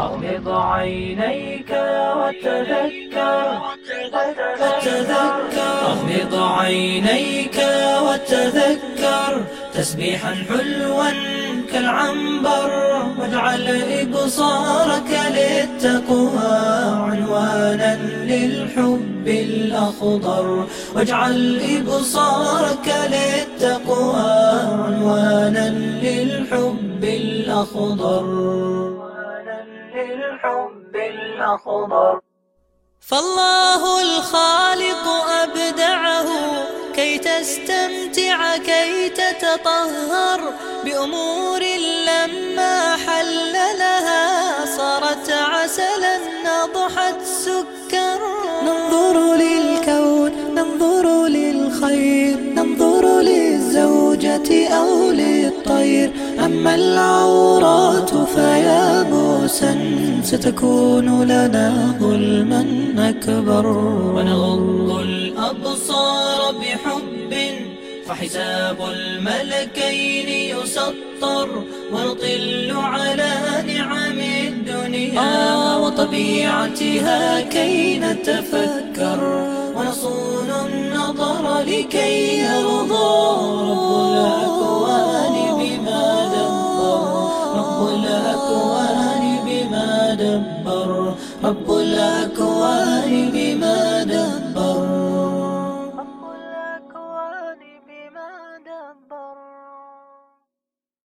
أغمض عينيك وتذكر. أغمض عينيك وتذكر. تسبيحا حلوا كالعنبر. واجعل إبصارك للتقوى. عنوانا للحب الأخضر. واجعل إبصارك للتقوى. عنوانا للحب الأخضر. للحب الأخضر. فالله الخالق أبدعه كي تستمتع كي تتطهر. بأمور لما حل لها صارت عسلا نضحت سكر. ننظر للكون ننظر للخير. ننظر للزوجة أو للطير. أما العورات فيا موسى ستكون لنا ظلما أكبر. ونغض الأبصار بحب فحساب الملكين يسطر. ونطل على نعم الدنيا وطبيعتها كي نتفكر. ونصون النظر لكي يرضى رب الأكوان دبر رب الأكوان بما دبر